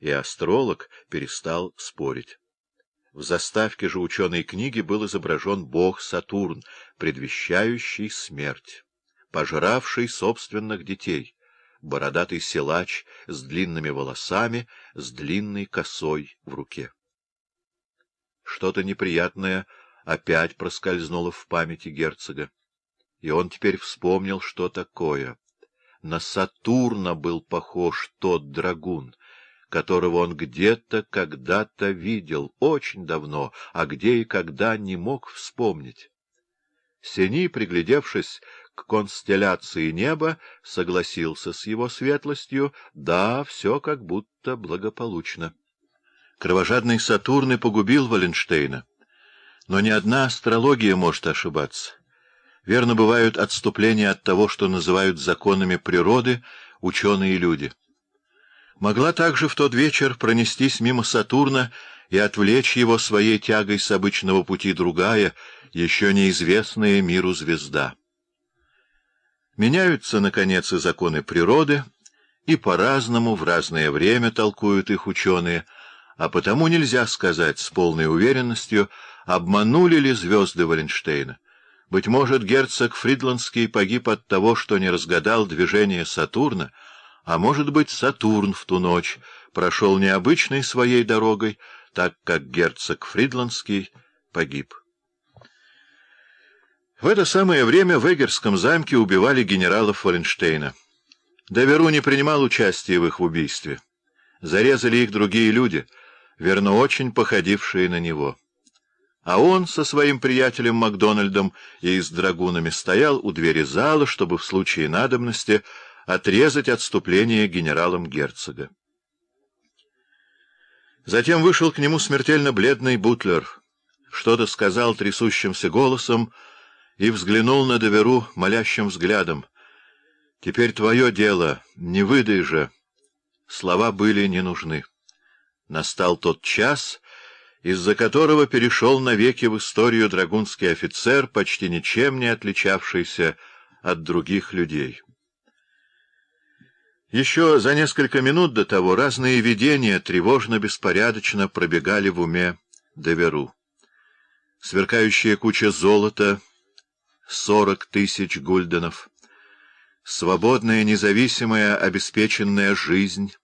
и астролог перестал спорить. В заставке же ученой книги был изображен бог Сатурн, предвещающий смерть, пожравший собственных детей, бородатый силач с длинными волосами, с длинной косой в руке. Что-то неприятное опять проскользнуло в памяти герцога, и он теперь вспомнил, что такое. На Сатурна был похож тот драгун, которого он где-то когда-то видел, очень давно, а где и когда не мог вспомнить. Сени, приглядевшись к констелляции неба, согласился с его светлостью, да, все как будто благополучно. Кровожадный Сатурн и погубил Валенштейна. Но ни одна астрология может ошибаться. Верно, бывают отступления от того, что называют законами природы ученые люди. Могла также в тот вечер пронестись мимо Сатурна и отвлечь его своей тягой с обычного пути другая, еще неизвестная миру звезда. Меняются, наконец, и законы природы, и по-разному в разное время толкуют их ученые, а потому нельзя сказать с полной уверенностью, обманули ли звезды Валенштейна. Быть может, герцог Фридландский погиб от того, что не разгадал движение Сатурна, а может быть, Сатурн в ту ночь прошел необычной своей дорогой, так как герцог Фридландский погиб. В это самое время в Эгерском замке убивали генералов Валенштейна. Доверу не принимал участия в их убийстве. Зарезали их другие люди, верно, очень походившие на него. А он со своим приятелем Макдональдом и с драгунами стоял у двери зала, чтобы в случае надобности отрезать отступление генералам герцога. Затем вышел к нему смертельно бледный Бутлер, что-то сказал трясущимся голосом и взглянул на Доверу молящим взглядом. «Теперь твое дело, не выдай же». Слова были не нужны. Настал тот час, из-за которого перешел навеки в историю драгунский офицер, почти ничем не отличавшийся от других людей. Еще за несколько минут до того разные видения тревожно-беспорядочно пробегали в уме Деверу. Сверкающая куча золота — сорок тысяч гульденов, свободная, независимая, обеспеченная жизнь,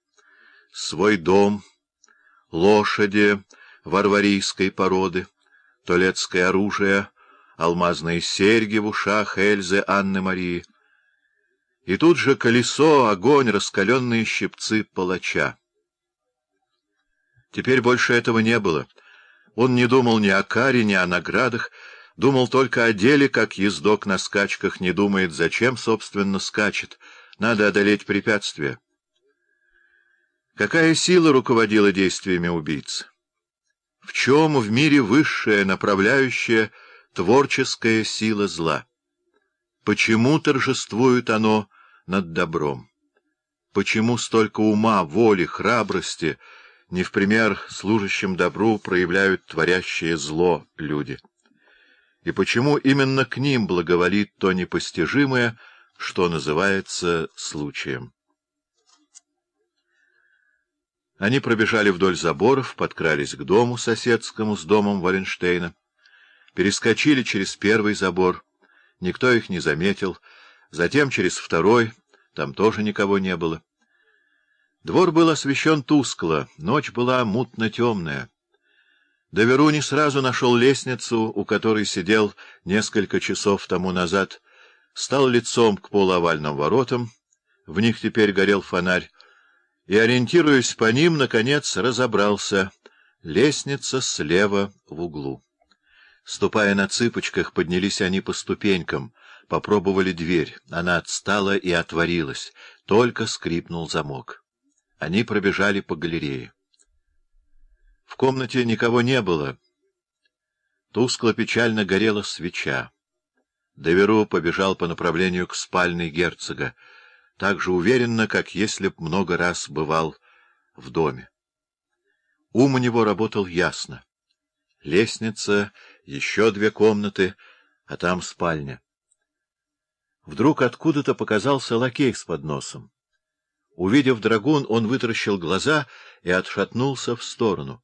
свой дом, лошади — варварийской породы, толецкое оружие, алмазные серьги в ушах Эльзы Анны Марии. И тут же колесо, огонь, раскаленные щипцы палача. Теперь больше этого не было. Он не думал ни о каре, ни о наградах, думал только о деле, как ездок на скачках не думает, зачем, собственно, скачет. Надо одолеть препятствия. Какая сила руководила действиями убийцы? В чем в мире высшая, направляющая, творческая сила зла? Почему торжествует оно над добром? Почему столько ума, воли, храбрости, не в пример служащим добру, проявляют творящее зло люди? И почему именно к ним благоволит то непостижимое, что называется случаем? Они пробежали вдоль заборов, подкрались к дому соседскому с домом Валенштейна, перескочили через первый забор, никто их не заметил, затем через второй, там тоже никого не было. Двор был освещен тускло, ночь была мутно-темная. Доверу не сразу нашел лестницу, у которой сидел несколько часов тому назад, стал лицом к полуовальным воротам, в них теперь горел фонарь, и, ориентируясь по ним, наконец разобрался. Лестница слева в углу. Ступая на цыпочках, поднялись они по ступенькам, попробовали дверь. Она отстала и отворилась, только скрипнул замок. Они пробежали по галерее. В комнате никого не было. Тускло-печально горела свеча. Доверу побежал по направлению к спальной герцога так же уверенно, как если б много раз бывал в доме. Ум у него работал ясно. Лестница, еще две комнаты, а там спальня. Вдруг откуда-то показался лакей с подносом. Увидев драгун, он вытаращил глаза и отшатнулся в сторону.